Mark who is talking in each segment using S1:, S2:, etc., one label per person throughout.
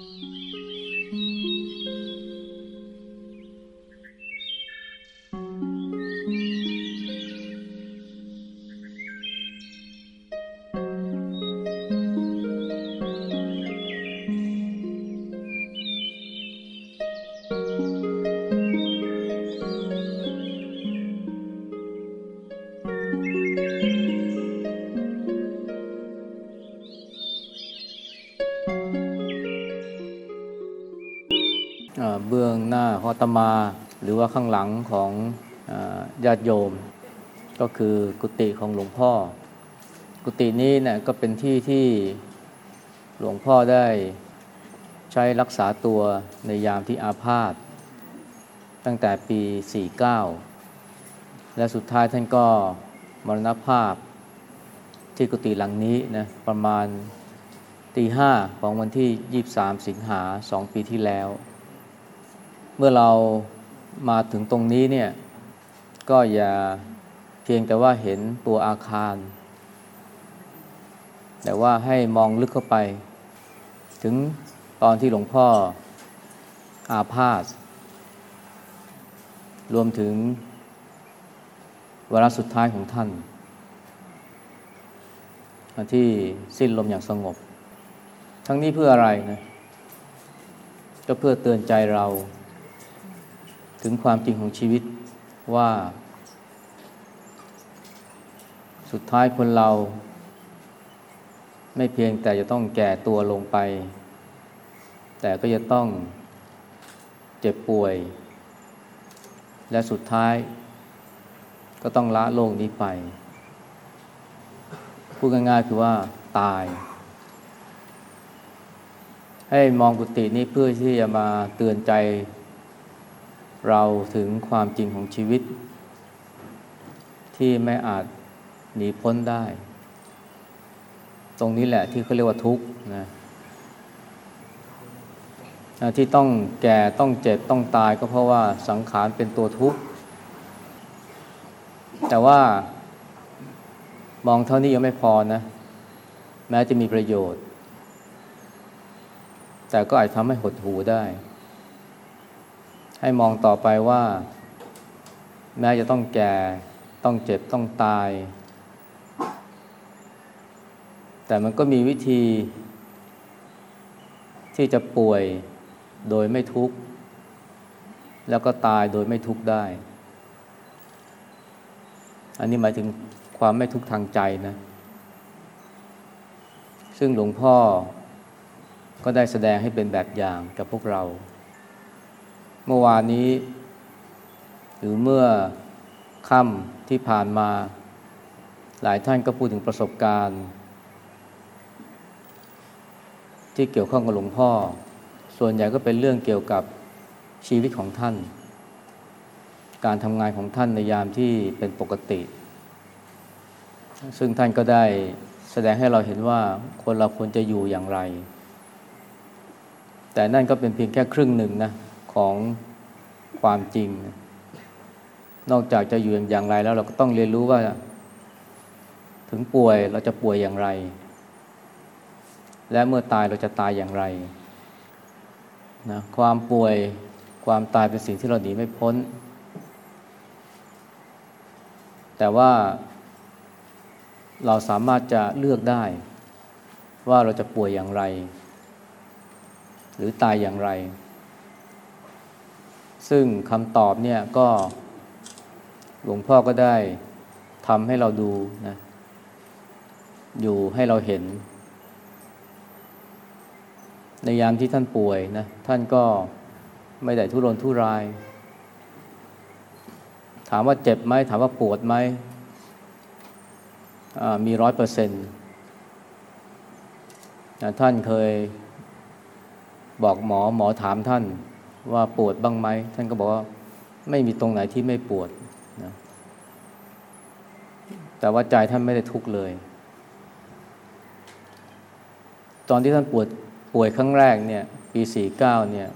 S1: เตมาหรือว่าข้างหลังของญาติโยม ก็คือกุฏิของหลวงพ่อ กุฏินี้เนี่ยก็เป็นที่ที่หลวงพ่อได้ใช้รักษาตัวในยามที่อาพาธตั้งแต่ปี 49 และสุดท้ายท่านก็มรณภาพที่กุฏิหลังนี้นะประมาณตีห้าของวันที่ 23 สิงหาสองปีที่แล้ว เมื่อเรามาถึงตรงนี้เนี่ย ก็อย่าเพียงแต่ว่าเห็นตัวอาคาร แต่ว่าให้มองลึกเข้าไป ถึงตอนที่หลวงพ่ออาพาธรวมถึงเวลาสุดท้ายของท่าน ที่สิ้นลมอย่างสงบ ทั้งนี้เพื่ออะไรนะก็เพื่อเตือนใจเรา ถึงความจริงของชีวิตว่า สุดท้ายคนเรา ไม่เพียงแต่จะต้องแก่ตัวลงไป แต่ก็จะต้องเจ็บป่วย และสุดท้ายก็ต้องละโลกนี้ไป พูดง่ายๆคือว่าตาย ให้มองกุฏินี้เพื่อที่จะมาเตือนใจ เราถึงความจริงของชีวิต ที่ไม่อาจหนีพ้นได้ ตรงนี้แหละที่เขาเรียกว่าทุกข์นะที่ต้องแก่ต้องเจ็บต้องตายก็เพราะว่าสังขารเป็นตัวทุกข์ แต่ว่ามองเท่านี้ยังไม่พอนะ แม้จะมีประโยชน์ แต่ก็อาจทำให้หดหูได้ ให้มองต่อไปว่า แม้จะต้องแก่ ต้องเจ็บต้องตาย แต่มันก็มีวิธี ที่จะป่วยโดยไม่ทุกข์ แล้วก็ตายโดยไม่ทุกข์ได้ อันนี้หมายถึงความไม่ทุกข์ทางใจนะ ซึ่งหลวงพ่อก็ได้แสดงให้เป็นแบบอย่างกับพวกเรา มื่อวานนี้ หรือเมื่อค่ำที่ผ่านมา หลายท่านก็พูดถึงประสบการณ์ ที่เกี่ยวข้องกับหลวงพ่อ ส่วนใหญ่ก็เป็นเรื่องเกี่ยวกับชีวิตของท่าน การทำงานของท่านในยามที่เป็นปกติ ซึ่งท่านก็ได้แสดงให้เราเห็นว่าคนเราควรจะอยู่อย่างไร แต่นั่นก็เป็นเพียงแค่ครึ่งหนึ่งนะ ของความจริง นอกจากจะอยู่อย่างไรแล้วเราก็ต้องเรียนรู้ว่า ถึงป่วยเราจะป่วยอย่างไร และเมื่อตายเราจะตายอย่างไรนะความป่วยความตายเป็นสิ่งที่เราหนีไม่พ้น แต่ว่าเราสามารถจะเลือกได้ ว่าเราจะป่วยอย่างไร หรือตายอย่างไร ซึ่งคำตอบเนี่ยก็หลวงพ่อก็ได้ทำให้เราดูนะอยู่ให้เราเห็น ในยามที่ท่านป่วยนะท่านก็ไม่ได้ทุรนทุราย ถามว่าเจ็บไหมถามว่าปวดไหมมีร้อยเปอร์เซ็นต์ท่านเคยบอกหมอหมอถามท่าน ว่าปวดบ้างไหมท่านก็บอกว่าไม่มีตรงไหนที่ไม่ปวดนะแต่ว่าใจท่านไม่ได้ทุกข์เลย ตอนที่ท่านปวดป่วยครั้งแรกเนี่ย ปีสี่เก้าเนี่ย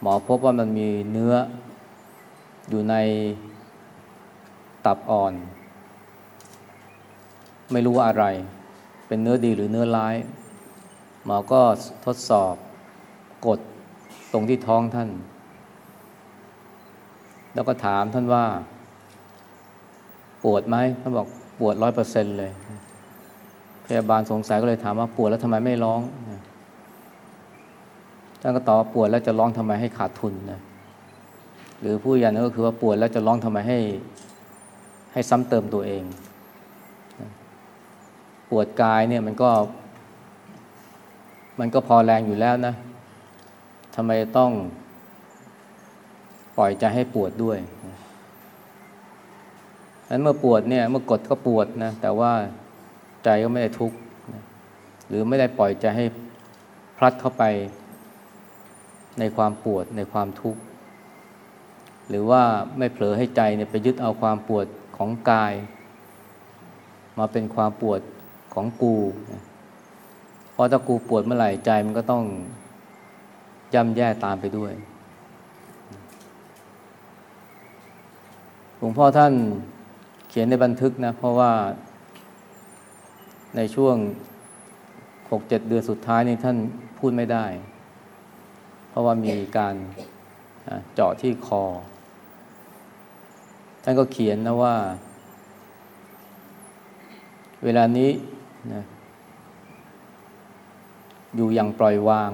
S1: หมอพบว่ามันมีเนื้ออยู่ในตับอ่อน ไม่รู้ว่าอะไร เป็นเนื้อดีหรือเนื้อร้าย หมอก็ทดสอบกด ตรงที่ท้องท่าน แล้วก็ถามท่านว่า ปวดไหมท่านบอกปวดร้อยเปอร์เซ็นเลย พยาบาลสงสัยก็เลยถามว่าปวดแล้วทำไมไม่ร้องท่านก็ตอบปวดแล้วจะร้องทำไมให้ขาดทุนนะหรือผู้ยันก็คือว่าปวดแล้วจะร้องทำไมให้ ให้ซ้ำเติมตัวเอง ปวดกายเนี่ยมันก็ มันก็พอแรงอยู่แล้วนะ ทำไมต้องปล่อยใจให้ปวดด้วยนั้นเมื่อปวดเนี่ย เมื่อกดก็ปวดนะ แต่ว่าใจก็ไม่ได้ทุกข์หรือไม่ได้ปล่อยใจให้พลัดเข้าไปในความปวดในความทุกข์ หรือว่าไม่เผลอให้ใจเนี่ยไปยึดเอาความปวดของกาย มาเป็นความปวดของกู เพราะถ้ากูปวดเมื่อไหร่ใจมันก็ต้อง ย่ำแย่ตามไปด้วยหลวงพ่อท่านเขียนในบันทึกนะ เพราะว่าในช่วงหกเจ็ดเดือนสุดท้ายนี่ท่านพูดไม่ได้ เพราะว่ามีการเจาะที่คอ ท่านก็เขียนนะว่า เวลานี้นะอยู่อย่างปล่อยวาง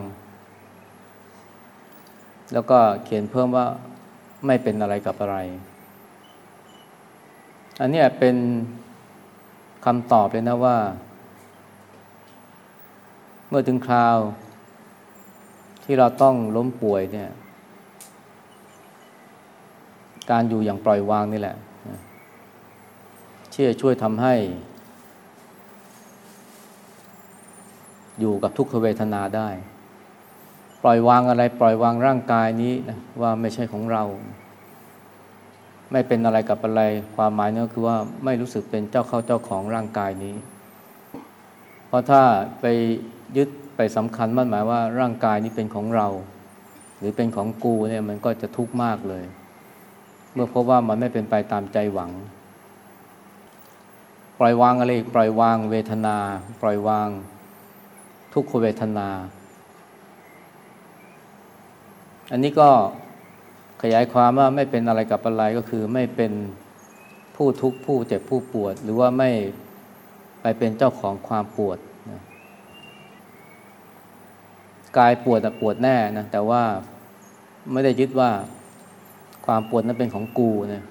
S1: แล้วก็เขียนเพิ่มว่าไม่เป็นอะไรกับอะไร อันนี้เป็นคำตอบเลยนะว่า เมื่อถึงคราวที่เราต้องล้มป่วยเนี่ย การอยู่อย่างปล่อยวางนี่แหละที่จะช่วยทำให้ อยู่กับทุกขเวทนาได้ ปล่อยวางอะไร ปล่อยวางร่างกายนี้นะว่าไม่ใช่ของเรา ไม่เป็นอะไรกับอะไร ความหมายนั่นคือว่าไม่รู้สึกเป็นเจ้าเข้าเจ้าของร่างกายนี้ เพราะถ้าไปยึดไปสำคัญมั่นหมายว่าร่างกายนี้เป็นของเรา หรือเป็นของกูเนี่ยมันก็จะทุกข์มากเลย เมื่อพบว่ามันไม่เป็นไปตามใจหวัง ปล่อยวางอะไรปล่อยวางเวทนา ปล่อยวางทุกขเวทนา อันนี้ก็ขยายความว่าไม่เป็นอะไรกับอะไรก็คือไม่เป็นผู้ทุกข์ผู้เจ็บผู้ปวด หรือว่าไม่ไปเป็นเจ้าของความปวดนะกายปวดแต่ปวดแน่นะแต่ว่าไม่ได้ยึดว่าความปวดนั้นเป็นของกูนะ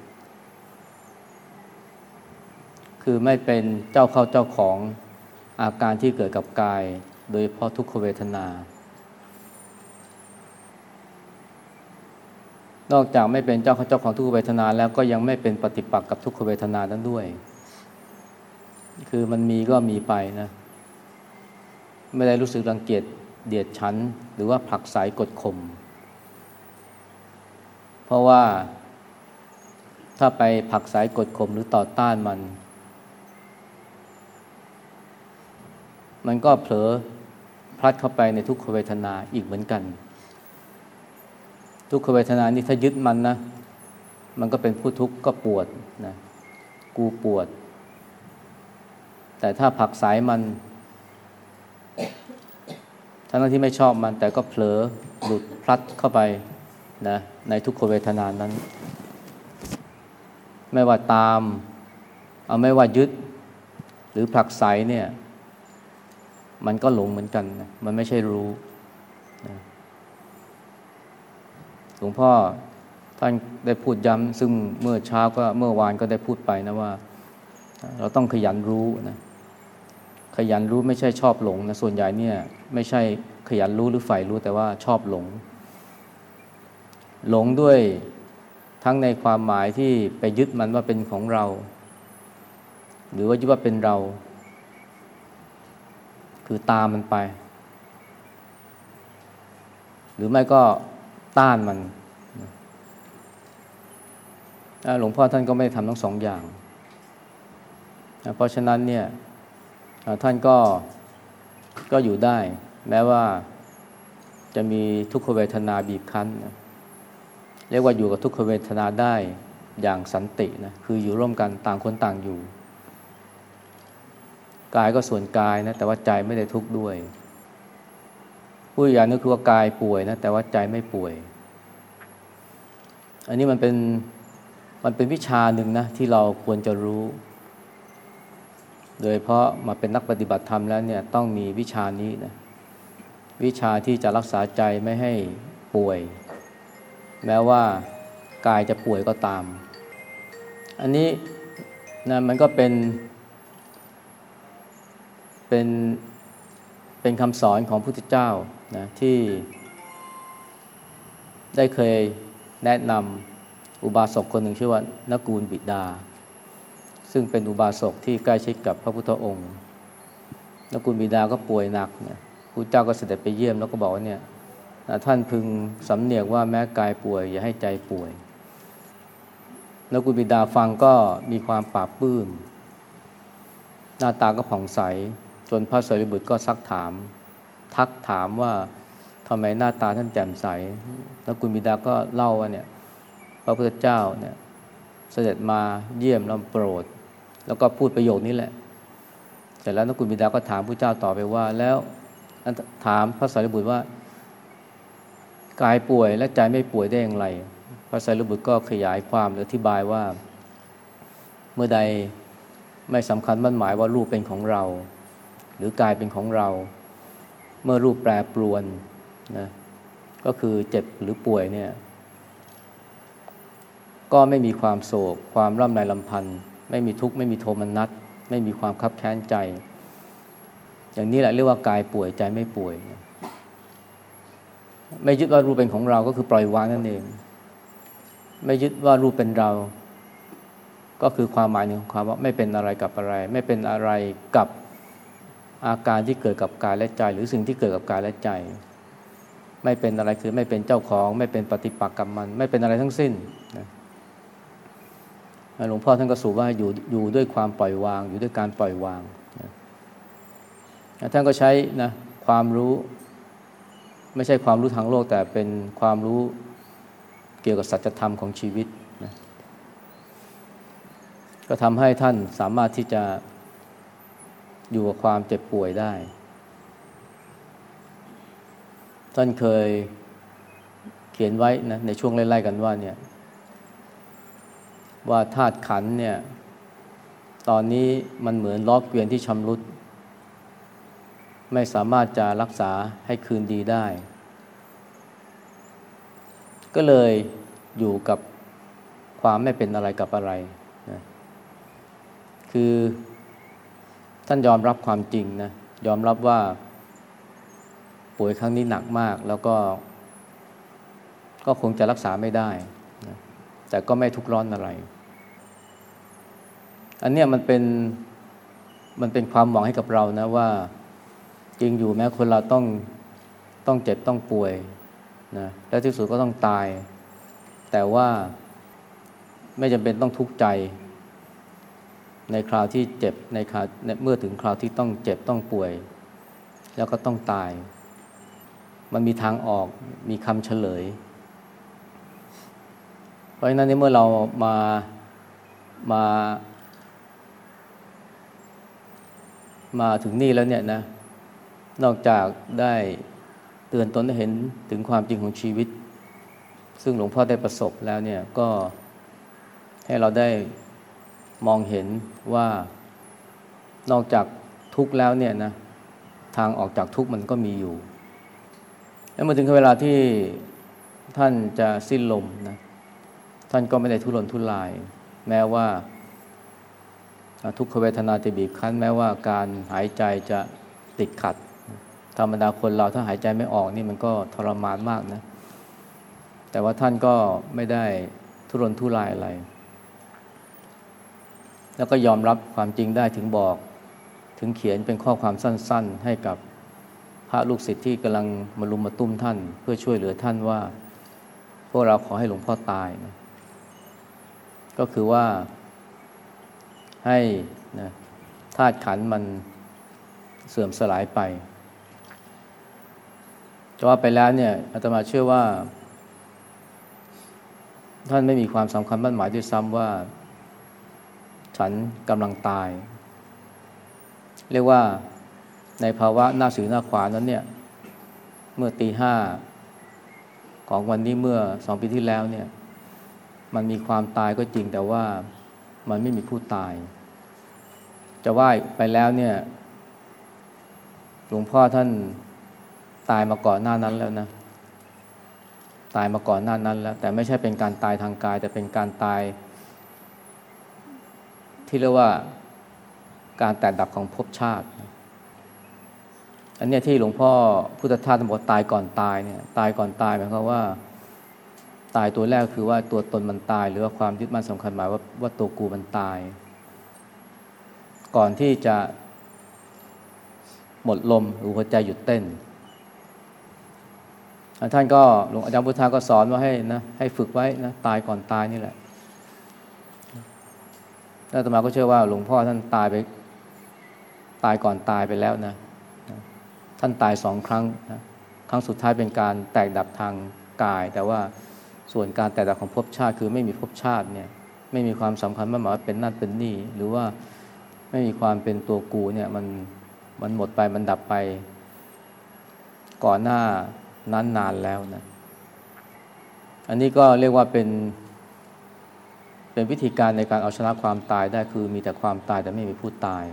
S1: คือไม่เป็นเจ้าเข้าเจ้าของอาการที่เกิดกับกาย โดยเพราะทุกขเวทนา นอกจากไม่เป็นเจ้าเข้าเจ้าของทุกขเวทนาแล้วก็ยังไม่เป็นปฏิปักษ์กับทุกขเวทนานั้นด้วย คือมันมีก็มีไปนะ ไม่ได้รู้สึกรังเกียจเดียดฉัน หรือว่าผลักสายกดข่มเพราะว่าถ้าไปผลักสายกดข่มหรือต่อต้านมัน มันก็เผลอพลัดเข้าไปในทุกขเวทนาอีกเหมือนกัน ทุกขเวทนานี่ถ้ายึดมันนะ มันก็เป็นผู้ทุกข์ก็ปวดนะกูปวด แต่ถ้าผลักสายมัน ทั้งที่ไม่ชอบมัน แต่ก็เผลอหลุดพลัดเข้าไปนะในทุกขเวทนานั้น ไม่ว่าตาม เอาไม่ว่ายึด หรือผลักไสเนี่ย มันก็หลงเหมือนกันนะมันไม่ใช่รู้นะ ลวงพ่อท่านได้พูดย้ำซึ่งเมื่อเช้าก็เมื่อวานก็ได้พูดไปนะว่า เราต้องขยันรู้นะขยันรู้ไม่ใช่ชอบหลงนะส่วนใหญ่เนี่ยไม่ใช่ขยันรู้หรือใฝ่รู้แต่ว่าชอบหลง หลงด้วยทั้งในความหมายที่ไปยึดมันว่าเป็นของเรา หรือว่ายึดว่าเป็นเรา คือตามมันไป หรือไม่ก็ ต้านมันหลวงพ่อท่านก็ไม่ทำทั้งสองอย่าง เพราะฉะนั้นเนี่ยท่านก็ก็อยู่ได้ แม้ว่าจะมีทุกขเวทนาบีบคั้นนะเรียกว่าอยู่กับทุกขเวทนาได้อย่างสันตินะคืออยู่ร่วมกันต่างคนต่างอยู่ กายก็ส่วนกายนะแต่ว่าใจไม่ได้ทุกข์ด้วย ผู้อย่างนึกคือว่ากายป่วยนะแต่ว่าใจไม่ป่วย อันนี้มันเป็นมันเป็นวิชาหนึ่งนะที่เราควรจะรู้ โดยเพราะมาเป็นนักปฏิบัติธรรมแล้วเนี่ยต้องมีวิชานี้นะวิชาที่จะรักษาใจไม่ให้ป่วย แม้ว่ากายจะป่วยก็ตาม อันนี้นะมันก็เป็น เป็นเป็นคำสอนของพุทธเจ้า นะที่ ได้เคยแนะนำอุบาสกคนหนึ่งชื่อว่านกูลบิดา ซึ่งเป็นอุบาสกที่ใกล้ชิดกับพระพุทธองค์นกูลบิดาก็ป่วยหนักเนี่ยพระเจ้าก็เสด็จไปเยี่ยมแล้วก็บอกว่าเนี่ยท่านพึงสำเนียกว่าแม้กายป่วย อย่าให้ใจป่วยนกุลบิดาฟังก็มีความปราบปลื้มหน้าตาก็ผ่องใส จนพระสารีบุตรก็ซักถาม ทักถามว่าทำไมหน้าตาท่านแจ่มใสนกุลบิดาก็เล่าว่าเนี่ยพระพุทธเจ้าเนี่ยเสด็จมาเยี่ยมแล้วโปรด แล้วก็พูดประโยคนี้แหละ เสร็จแล้วนกุลบิดาก็ถามพระเจ้าต่อไปว่า แล้วถามพระสารีบุตรว่ากายป่วยและใจไม่ป่วยได้อย่างไร พระสารีบุตรก็ขยายความหรืออธิบายว่า เมื่อใดไม่สำคัญมั่นหมายว่ารูปเป็นของเรา หรือกายเป็นของเรา เมื่อรูปแปรปรวนนะก็คือเจ็บหรือป่วยเนี่ย ก็ไม่มีความโศก ความร่ำไรลำพันธ์ไม่มีทุกข์ไม่มีโทมนัสไม่มีความคับแค้นใจ อย่างนี้แหละเรียกว่ากายป่วยใจไม่ป่วย ไม่ยึดว่ารูปเป็นของเราก็คือปล่อยวางนั่นเอง ไม่ยึดว่ารูปเป็นเรา ก็คือความหมายหนึ่งของความว่าไม่เป็นอะไรกับอะไร ไม่เป็นอะไรกับ อาการที่เกิดกับกายและใจ หรือสิ่งที่เกิดกับกายและใจ ไม่เป็นอะไรคือไม่เป็นเจ้าของ ไม่เป็นปฏิปักษ์กับมัน ไม่เป็นอะไรทั้งสิ้นนะหลวงพ่อท่านก็สูว่าอยู่อยู่ด้วยความปล่อยวาง อยู่ด้วยการปล่อยวางท่านก็ใช้นะความรู้ ไม่ใช่ความรู้ทางโลก แต่เป็นความรู้เกี่ยวกับสัจธรรมของชีวิตนะก็ทำให้ท่านสามารถที่จะ อยู่กับความเจ็บป่วยได้ ท่านเคยเขียนไว้นะในช่วงไล่ๆกันว่าเนี่ย ว่าธาตุขันเนี่ย ตอนนี้มันเหมือนล้อเกวียนที่ชำรุด ไม่สามารถจะรักษาให้คืนดีได้ ก็เลยอยู่กับความไม่เป็นอะไรกับอะไรนะคือ ท่านยอมรับความจริงนะยอมรับว่าป่วยครั้งนี้หนักมากแล้วก็ ก็คงจะรักษาไม่ได้นะแต่ก็ไม่ทุกร้อนอะไร อันเนี้ยมันเป็นมันเป็นความหวังให้กับเรานะว่าจริงอยู่แม้คนเราต้องต้องเจ็บต้องป่วยนะแล้วที่สุดก็ต้องตาย แต่ว่าไม่จำเป็นต้องทุกข์ใจ ในคราวที่เจ็บในคราวเมื่อถึงคราวที่ต้องเจ็บต้องป่วย แล้วก็ต้องตาย มันมีทางออกมีคำเฉลย เพราะฉะนั้นเมื่อเรามามามาถึงนี่แล้วเนี่ยนะ นอกจากได้เตือนตนให้เห็นถึงความจริงของชีวิต ซึ่งหลวงพ่อได้ประสบแล้วเนี่ยก็ให้เราได้ มองเห็นว่านอกจากทุกข์แล้วเนี่ยนะทางออกจากทุกข์มันก็มีอยู่ แล้วมาถึงเวลาที่ท่านจะสิ้นลมนะท่านก็ไม่ได้ทุรนทุราย แม้ว่า ทุกขเวทนาจะบีบคั้น แม้ว่าการหายใจจะติดขัด ธรรมดาคนเราถ้าหายใจไม่ออกนี่มันก็ทรมานมากนะ แต่ว่าท่านก็ไม่ได้ทุรนทุรายอะไร แล้วก็ยอมรับความจริงได้ถึงบอกถึงเขียนเป็นข้อความสั้นๆ ให้กับพระลูกศิษย์ที่กำลังมารุมมาตุ้มท่าน เพื่อช่วยเหลือท่านว่า พวกเราขอให้หลวงพ่อตายนะก็คือว่าให้นะธาตุขันมันเสื่อมสลายไปแต่ว่าไปแล้วเนี่ยอาตมาเชื่อว่า ท่านไม่มีความสำคัญมั่นหมายด้วยซ้ำว่า ฉันกำลังตาย เรียกว่าในภาวะหน้าสือหน้าขวานั้นเนี่ย เมื่อตีห้าของวันนี้เมื่อสองปีที่แล้วเนี่ย มันมีความตายก็จริงแต่ว่ามันไม่มีผู้ตาย จะว่าไปแล้วเนี่ยหลวงพ่อท่านตายมาก่อนหน้านั้นแล้วนะตายมาก่อนหน้านั้นแล้ว แต่ไม่ใช่เป็นการตายทางกาย แต่เป็นการตาย ที่เรียกว่าการแตกดับของภพชาติ อันนี้ที่หลวงพ่อพุทธทาสบอกตายก่อนตายเนี่ยตายก่อนตายหมายความว่า ตายตัวแรกคือว่าตัวตนมันตาย หรือว่าความยึดมั่นสำคัญหมายว่าว่าตัวกูมันตาย ก่อนที่จะหมดลมหรือหัวใจหยุดเต้น ท่านก็หลวงอาจารย์พุทธาก็สอนว่าให้นะให้ฝึกไว้นะตายก่อนตายนี่แหละ แล้วตมาก็เชื่อว่าหลวงพ่อท่านตายไป ตายก่อนตายไปแล้วนะ ท่านตายสองครั้งนะครั้งสุดท้ายเป็นการแตกดับทางกาย แต่ว่าส่วนการแตกดับของภพชาติ คือไม่มีภพชาติเนี่ย ไม่มีความสำคัญมากหมายว่าเป็นนั่นเป็นนี่ หรือว่าไม่มีความเป็นตัวกูเนี่ยมันมันหมดไปมันดับไปก่อนหน้านั้นนานแล้วนะ อันนี้ก็เรียกว่าเป็น เป็นวิธีการในการเอาชนะความตายได้คือมีแต่ความตายแต่ไม่มีผู้ตาย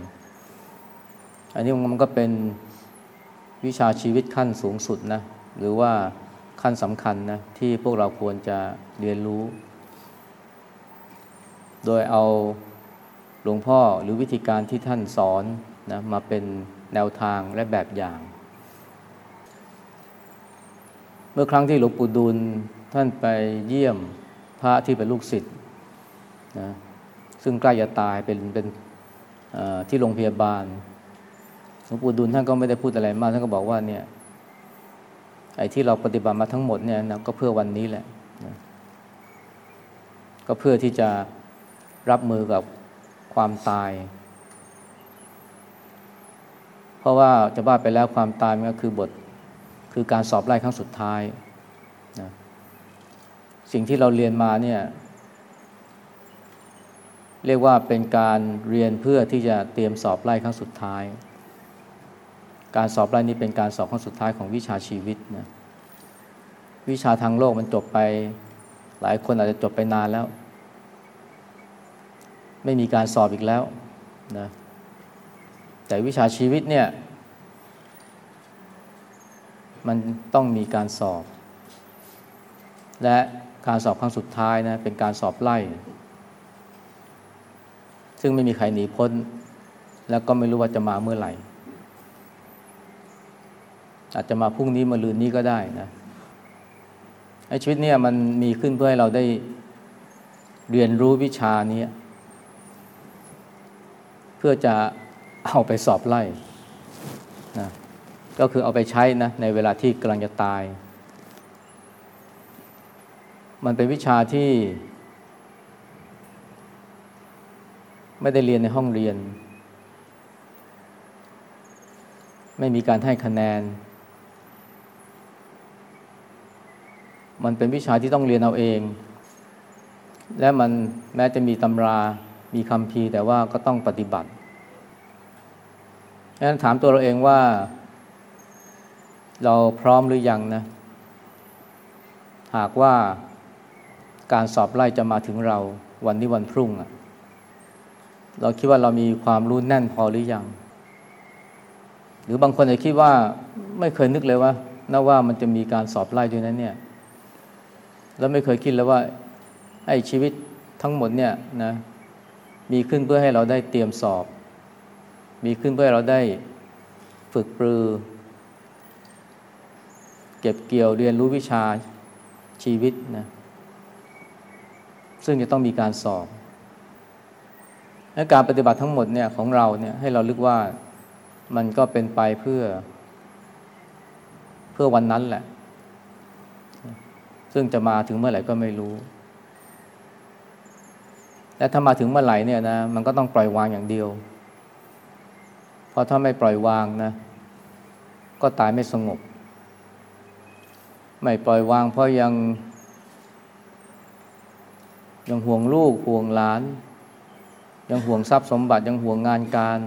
S1: อันนี้มันก็เป็นวิชาชีวิตขั้นสูงสุดนะหรือว่าขั้นสำคัญนะที่พวกเราควรจะเรียนรู้ โดยเอาหลวงพ่อหรือวิธีการที่ท่านสอนนะมาเป็นแนวทางและแบบอย่าง เมื่อครั้งที่หลวงปู่ดูลท่านไปเยี่ยมพระที่เป็นลูกศิษย์ นะซึ่งใกล้จะตายเป็นเป็นที่โรงพยาบาลหลวงปู่ดูลท่านก็ไม่ได้พูดอะไรมากท่านก็บอกว่าเนี่ยไอ้ที่เราปฏิบัติมาทั้งหมดเนี่ยนะก็เพื่อวันนี้แหละนะก็เพื่อที่จะรับมือกับความตาย เพราะว่าจะบ้าไปแล้วความตายมันก็คือบทคือการสอบไล่ครั้งสุดท้ายนะสิ่งที่เราเรียนมาเนี่ย เรียกว่าเป็นการเรียนเพื่อที่จะเตรียมสอบไล่ครั้งสุดท้าย การสอบไล่นี้เป็นการสอบครั้งสุดท้ายของวิชาชีวิตนะวิชาทางโลกมันจบไป หลายคนอาจจะจบไปนานแล้ว ไม่มีการสอบอีกแล้วนะแต่วิชาชีวิตเนี่ย มันต้องมีการสอบ และการสอบครั้งสุดท้ายนะเป็นการสอบไล่ ซึ่งไม่มีใครหนีพ้น แล้วก็ไม่รู้ว่าจะมาเมื่อไหร่ อาจจะมาพรุ่งนี้มาลืนนี้ก็ได้นะไอ้ชีวิตเนี่ยมันมีขึ้นเพื่อให้เราได้เรียนรู้วิชานี้เพื่อจะเอาไปสอบไล่นะก็คือเอาไปใช้นะในเวลาที่กำลังจะตาย มันเป็นวิชาที่ ไม่ได้เรียนในห้องเรียน ไม่มีการให้คะแนน มันเป็นวิชาที่ต้องเรียนเอาเอง และมันแม้จะมีตำรา มีคำพีแต่ว่าก็ต้องปฏิบัติดังนั้นถามตัวเราเองว่า เราพร้อมหรือยังนะ หากว่าการสอบไล่จะมาถึงเราวันนี้วันพรุ่งอะ เราคิดว่าเรามีความรู้แน่นพอหรือยัง หรือบางคนอาจคิดว่าไม่เคยนึกเลยว่านะว่ามันจะมีการสอบไล่ด้วยนั้นเนี่ย แล้วไม่เคยคิดเลยว่าไอ้ชีวิตทั้งหมดเนี่ยนะมีขึ้นเพื่อให้เราได้เตรียมสอบ มีขึ้นเพื่อให้เราได้ฝึกปรือ เก็บเกี่ยวเรียนรู้วิชาชีวิตนะซึ่งจะต้องมีการสอบ และการปฏิบัติทั้งหมดเนี่ยของเราเนี่ยให้เราลึกว่ามันก็เป็นไปเพื่อ เพื่อวันนั้นแหละ ซึ่งจะมาถึงเมื่อไหร่ก็ไม่รู้ และถ้ามาถึงเมื่อไหร่เนี่ยนะมันก็ต้องปล่อยวางอย่างเดียว เพราะถ้าไม่ปล่อยวางนะ ก็ตายไม่สงบ ไม่ปล่อยวางเพราะยัง ยังห่วงลูกห่วงหลาน ยังห่วงทรัพย์สมบัติยังห่วงงานการ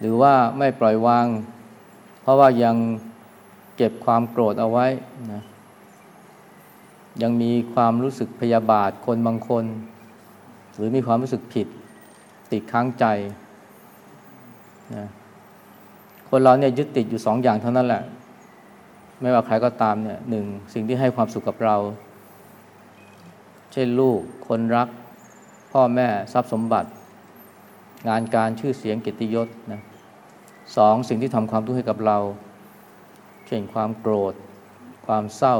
S1: หรือว่าไม่ปล่อยวาง เพราะว่ายังเก็บความโกรธเอาไว้นะยังมีความรู้สึกพยาบาทคนบางคน หรือมีความรู้สึกผิด ติดค้างใจนะคนเราเนี่ยยึดติดอยู่สองอย่างเท่านั้นแหละ ไม่ว่าใครก็ตามเนี่ยหนึ่งสิ่งที่ให้ความสุขกับเรา เช่นลูกคนรัก พ่อแม่ทรัพย์สมบัติ งานการชื่อเสียงกิตติยศนะสองสิ่งที่ทำความทุกข์ให้กับเรา เช่นความโกรธ ความเศร้า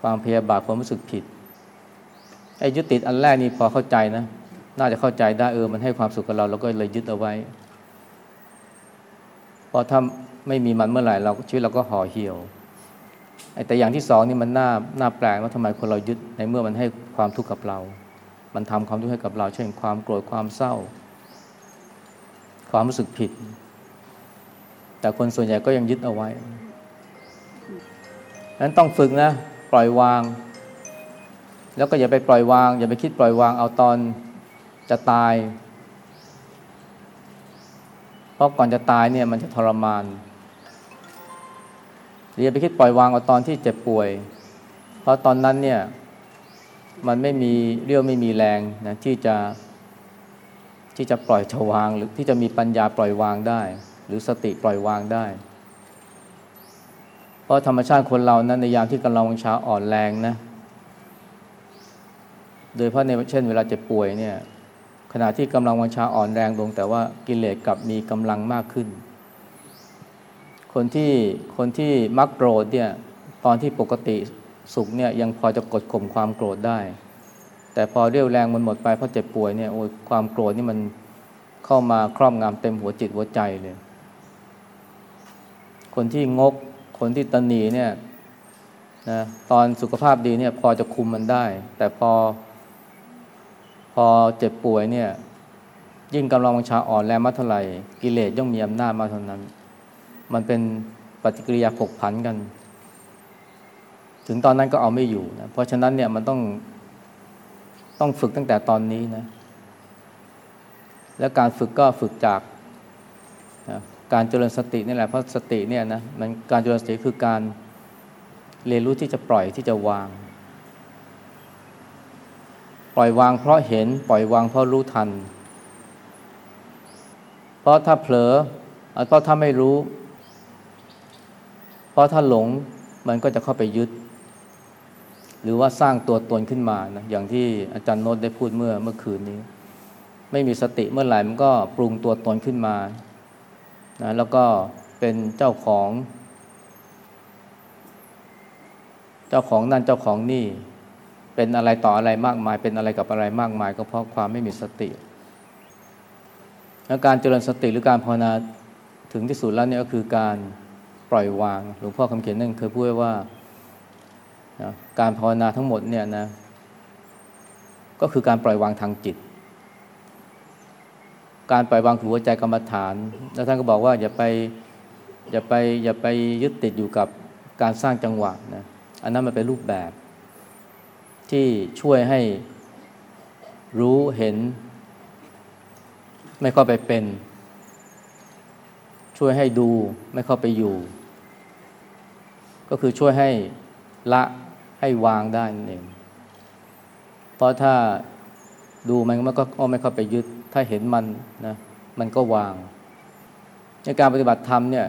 S1: ความพยาบาทความรู้สึกผิดไอ้ยึดติดอันแรกนี่พอเข้าใจนะ น่าจะเข้าใจได้เออมันให้ความสุขกับเราเราก็เลยยึดเอาไว้ พอถ้าไม่มีมันเมื่อไหร่เราชีวิตเราก็ห่อเหี่ยว แต่อย่างที่สองนี่มันน่าน่าแปลกว่าทำไมคนเรายึดในเมื่อมันให้ความทุกข์กับเรา มันทำความทุกข์ให้กับเรา เช่นความโกรธความเศร้า ความรู้สึกผิด แต่คนส่วนใหญ่ก็ยังยึดเอาไว้นั้นต้องฝึกนะ ปล่อยวาง แล้วก็อย่าไปปล่อยวาง อย่าไปคิดปล่อยวางเอาตอนจะตาย เพราะก่อนจะตายเนี่ยมันจะทรมาน หรืออย่าไปคิดปล่อยวางเอาตอนที่เจ็บป่วย เพราะตอนนั้นเนี่ยมันไม่มีเรี่ยวไม่มีแรงนะที่จะที่จะปล่อยจะวางหรือที่จะมีปัญญาปล่อยวางได้ หรือสติปล่อยวางได้ เพราะธรรมชาติคนเรานั้นในยามที่กำลังวังชาอ่อนแรงนะโดยเพราะในเช่นเวลาเจ็บป่วยเนี่ยขณะที่กำลังวังชาอ่อนแรงลง แต่ว่ากิเลสกลับมีกำลังมากขึ้น คนที่คนที่มักโกรธเนี่ยตอนที่ปกติสุขเนี่ยยังพอจะกดข่มความโกรธได้ แต่พอเรี่ยวแรงมันหมดไปเพราะเจ็บป่วยเนี่ยโอ้ยความโกรธนี่มันเข้ามาครอบงำเต็มหัวจิตหัวใจเลย คนที่งกคนที่ตนหนีเนี่ยนะตอนสุขภาพดีเนี่ยพอจะคุมมันได้ แต่พอ พอเจ็บป่วยเนี่ยยิ่งกำลังวังชาอ่อนแรงมากเท่าไหร่กิเลสย่อมมีอำนาจมากเท่านั้น มันเป็นปฏิกิริยาผกผันกัน ถึงตอนนั้นก็เอาไม่อยู่นะเพราะฉะนั้นเนี่ยมันต้องต้องฝึกตั้งแต่ตอนนี้นะ และการฝึกก็ฝึกจากนะการเจริญสตินี่แหละเพราะสติเนี่ยนะมันการเจริญสติคือการเรียนรู้ที่จะปล่อยที่จะวาง ปล่อยวางเพราะเห็นปล่อยวางเพราะรู้ทัน เพราะถ้าเผลอเพราะถ้าไม่รู้ ราะถ้าหลงมันก็จะเข้าไปยึด หรือว่าสร้างตัวตนขึ้นมานะอย่างที่อาจารย์โน้ตได้พูดเมื่อเมื่อคืนนี้ ไม่มีสติเมื่อไหร่มันก็ปรุงตัวตนขึ้นมานะแล้วก็เป็นเจ้าของ เจ้าของนั่นเจ้าของนี่ เป็นอะไรต่ออะไรมากมาย เป็นอะไรกับอะไรมากมาย ก็เพราะความไม่มีสติและการเจริญสติหรือการภาวนาถึงที่สุดแล้วเนี่ยก็คือการ ปล่อยวางหลวงพ่อคำเขียนนั่นเคยพูดไว้ว่านะการภาวนาทั้งหมดเนี่ยนะ ก็คือการปล่อยวางทางจิต การปล่อยวางหัวใจกรรมฐาน แล้วท่านก็บอกว่าอย่าไปอย่าไปอย่าไปยึดติดอยู่กับการสร้างจังหวะนะอันนั้นมันเป็นรูปแบบ ที่ช่วยให้รู้เห็น ไม่เข้าไปเป็น ช่วยให้ดูไม่เข้าไปอยู่ ก็คือช่วยให้ละให้วางได้นั่นเอง เพราะถ้าดูมันมันก็ไม่เข้าไปยึด ถ้าเห็นมันนะมันก็วาง ในการปฏิบัติธรรมเนี่ย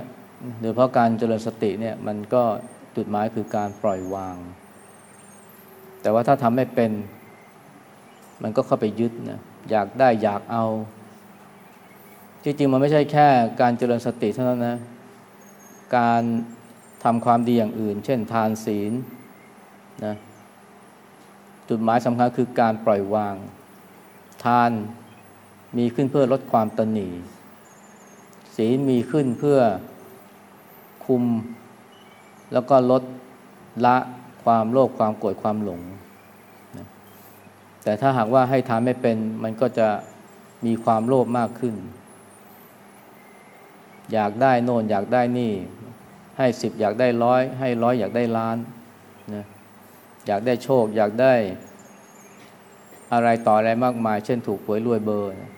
S1: โดยเพราะการเจริญสติเนี่ยมันก็จุดหมายคือการปล่อยวาง แต่ว่าถ้าทำไม่เป็น มันก็เข้าไปยึดนะอยากได้อยากเอา จริงๆ มันไม่ใช่แค่การเจริญสติเท่านั้นนะ การ ทำความดีอย่างอื่น เช่นทานศีลนะจุดหมายสำคัญคือการปล่อยวาง ทานมีขึ้นเพื่อลดความตนีศีลมีขึ้นเพื่อคุม แล้วก็ลดละความโลภความโกรธความหลงนะแต่ถ้าหากว่าให้ทานไม่เป็น มันก็จะมีความโลภมากขึ้น อยากได้โน่นอยากได้นี่ ให้สิบอยากได้ร้อยให้ร้อยอยากได้ล้านนะอยากได้โชค อยากได้ อะไรต่ออะไรมากมาย เช่นถูกหวยรวยเบอร์นะ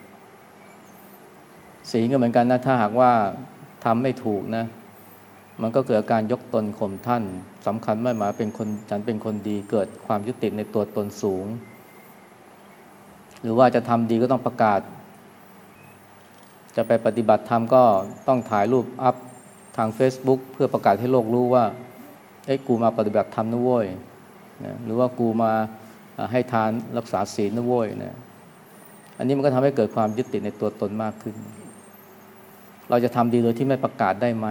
S1: ศีลก็เหมือนกันนะถ้าหากว่าทำไม่ถูกนะ มันก็เกิดการยกตนข่มท่านสำคัญไม่หมายเป็นคนฉันเป็นคนดีเกิดความยึดติดในตัวตนสูง หรือว่าจะทำดีก็ต้องประกาศ จะไปปฏิบัติธรรมก็ต้องถ่ายรูปอัพ ทาง Facebook เพื่อประกาศให้โลกรู้ว่าเอ้ยกูมาปฏิบัติธรรมนะเว้ยนะหรือว่ากูมาให้ทานรักษาศีลนะเว้ยนะอันนี้มันก็ทำให้เกิดความยึดติดในตัวตนมากขึ้น เราจะทำดีโดยที่ไม่ประกาศได้ไหม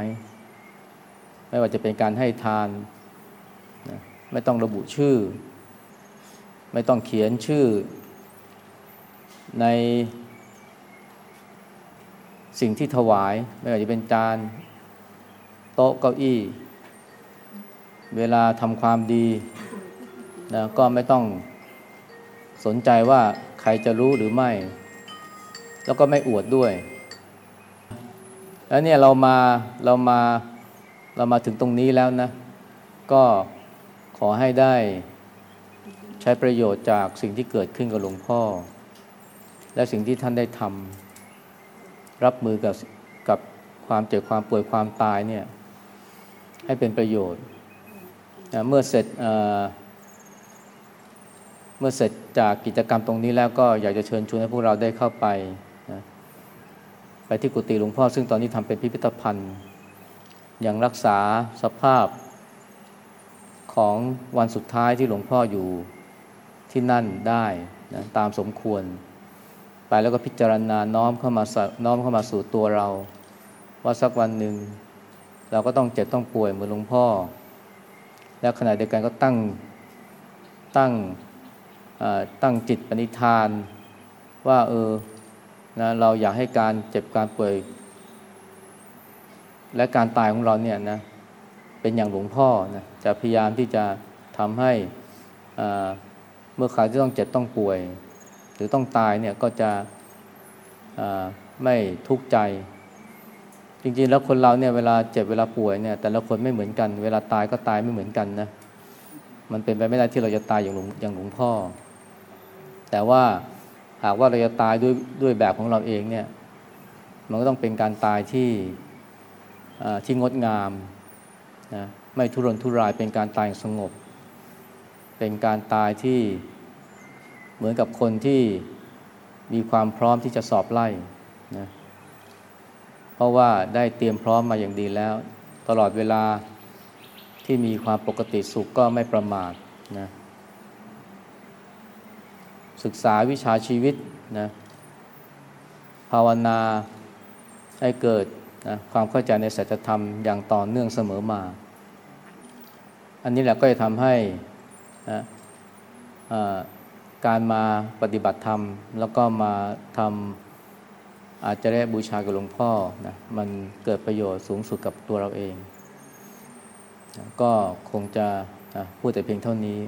S1: ไม่ว่าจะเป็นการให้ทานนะไม่ต้องระบุชื่อ ไม่ต้องเขียนชื่อในสิ่งที่ถวาย ไม่ว่าจะเป็นจาน โต๊ะเก้าอี้ เวลาทำความดีนะก็ไม่ต้องสนใจว่าใครจะรู้หรือไม่ แล้วก็ไม่อวดด้วย แล้วเนี่ยเรามาเรามาเรามาถึงตรงนี้แล้วนะ ก็ขอให้ได้ใช้ประโยชน์จากสิ่งที่เกิดขึ้นกับหลวงพ่อ และสิ่งที่ท่านได้ทำรับมือกับกับความเจ็บความป่วยความตายเนี่ย ให้เป็นประโยชน์นะเมื่อเสร็จเเมื่อเสร็จจากกิจกรรมตรงนี้แล้วก็อยากจะเชิญชวนให้พวกเราได้เข้าไปนะไปที่กุฏิหลวงพ่อ ซึ่งตอนนี้ทำเป็นพิพิธภัณฑ์ยังรักษาสภาพของวันสุดท้ายที่หลวงพ่ออยู่ที่นั่นได้นะตามสมควร ไปแล้วก็พิจารณาน้อมเข้ามาน้อมเข้ามาสู่ตัวเรา ว่าสักวันหนึ่ง เราก็ต้องเจ็บต้องป่วยเหมือนหลวงพ่อ แล้วขณะเดียวกันก็ตั้งตั้งตั้งจิตปณิธาน ว่าเออนะเราอยากให้การเจ็บการป่วย และการตายของเราเนี่ยนะเป็นอย่างหลวงพ่อนะจะพยายามที่จะทำให้เมื่อใครที่ต้องเจ็บต้องป่วย หรือต้องตายเนี่ยก็จะไม่ทุกข์ใจ จริงๆ แล้วคนเราเนี่ยเวลาเจ็บเวลาป่วยเนี่ยแต่ละคนไม่เหมือนกัน เวลาตายก็ตายไม่เหมือนกันนะมันเป็นไปไม่ได้ที่เราจะตายอย่างหลวงอย่างหลวงพ่อ แต่ว่าหากว่าเราจะตายด้วยด้วยแบบของเราเองเนี่ย มันก็ต้องเป็นการตายที่ที่งดงามนะไม่ทุรนทุรายเป็นการตายอย่างสงบ เป็นการตายที่เหมือนกับคนที่มีความพร้อมที่จะสอบไล่ ราะว่าได้เตรียมพร้อมมาอย่างดีแล้ว ตลอดเวลาที่มีความปกติสุขก็ไม่ประมาทนะศึกษาวิชาชีวิตนะภาวนาให้เกิดนะความเข้าใจในสัจธรรมอย่างต่อเนื่องเสมอมา อันนี้แหละก็จะทำให้นะการมาปฏิบัติธรรม แล้วก็มาทำ อาจจะได้บูชากับหลวงพ่อนะมันเกิดประโยชน์สูงสุดกับตัวเราเอง ก็คงจะพูดแต่เพียงเท่านี้